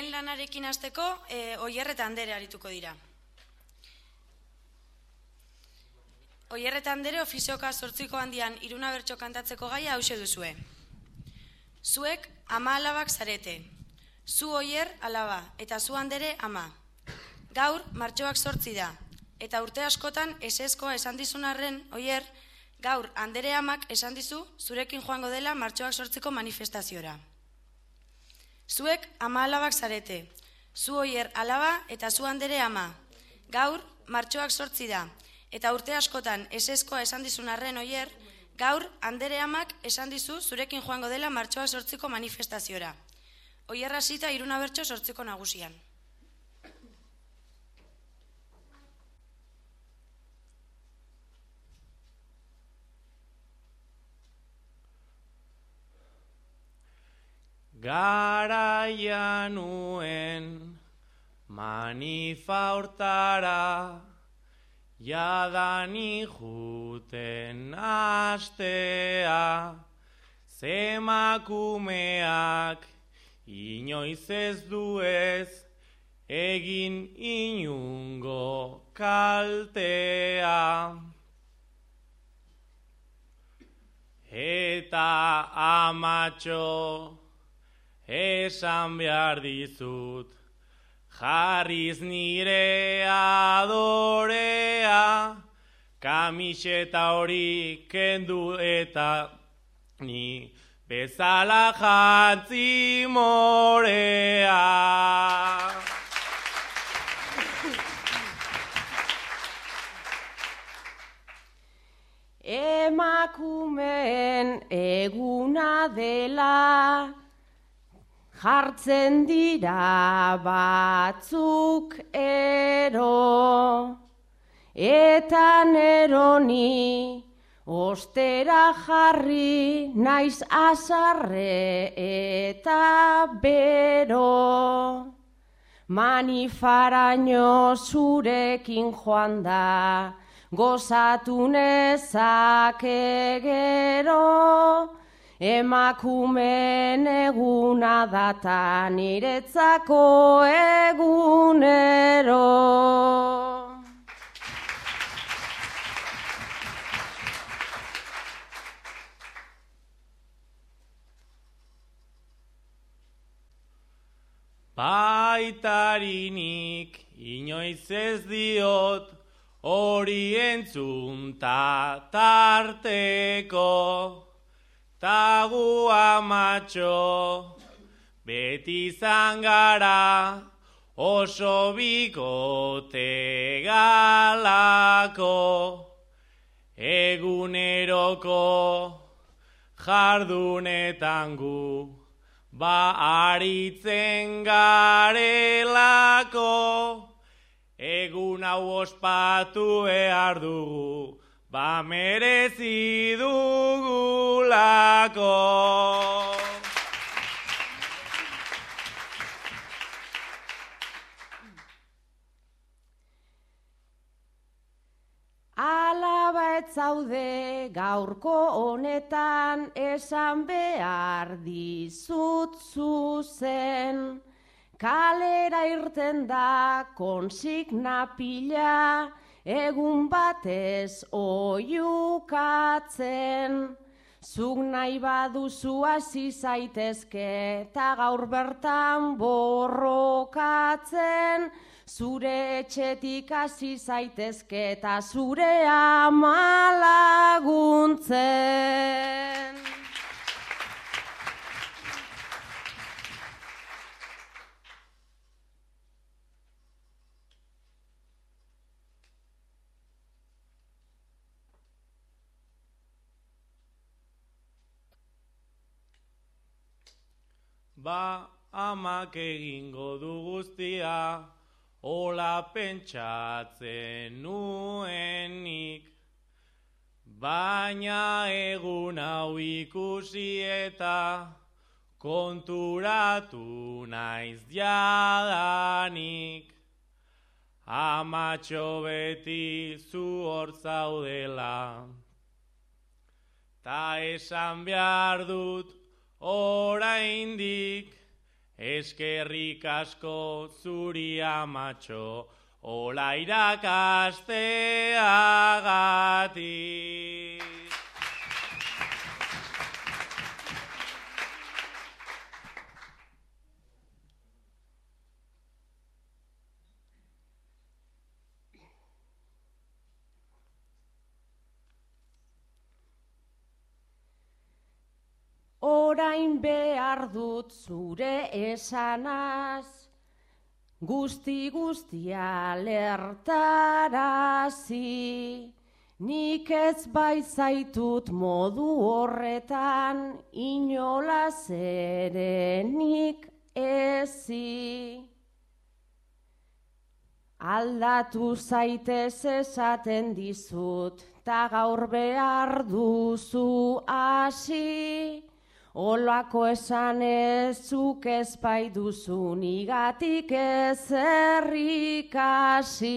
lehen lanarekin hasteko e, Oier eta arituko dira. Oier eta Andere ofizioka sortziko handian iruna bertso kantatzeko gaia hause duzue. Zuek ama alabak zarete. Zu Oier alaba eta zu Andere ama. Gaur martxoak sortzi da. Eta urte askotan eseskoa esan dizun arren, Oier, gaur Andere amak esan dizu zurekin joango dela martxoak sortzeko manifestaziora. Zuek ama alabak zarete. Zu oier alaba eta zu handere ama. Gaur, martxoak sortzi da. Eta urte askotan eseskoa esan dizun arren oier, gaur, handere amak esan dizu zurekin joango dela martxoak sortziko manifestaziora. Oierra zita iruna bertso sortziko nagusian. Garaia nuen manifa hortara Jadani juten astea Zemakumeak inoiz ez duez Egin inungo kaltea. Eta amatxo esan behar dizut, jarriz nire adorea, kamiseta hori kendu eta ni bezala jantzi morea. Emakumen eguna dela, jartzen dira batzuk ero, eta neroni ostera jarri naiz azarre eta bero. Manifaraino zurekin joan da, gozatu nezake gero, emakumen eguna data niretzako egunero. Baitarinik inoiz ez diot hori entzun tarteko. Tagu amatxo, beti zangara, oso bikote galako, eguneroko jardunetan gu, ba aritzen garelako, egun hau ospatu behar dugu, ba merezi dugulako. Alaba ez zaude gaurko honetan esan behar dizut zuzen. Kalera irten da konsigna pila, egun batez oiukatzen. Zuk nahi baduzu hasi zaitezke eta gaur bertan borrokatzen. Zure etxetik hasi zaitezke eta zure amalaguntzen. Ba amak egingo du guztia, hola pentsatzen nuenik. Baina egun hau ikusi eta konturatu naiz jadanik. Amatxo beti zu hor zaudela, ta esan behar dut oraindik Eskerrik asko zuri amatxo, Ola irakasteagatik. Orain behar dut zure esanaz, guzti guztia lertarazi, nik ez baizaitut modu horretan inolaz ere nik ezi. Aldatu zaitez esaten dizut, ta gaur behar duzu hasi, Olako esan ezuk ez bai duzu nigatik ez errikasi.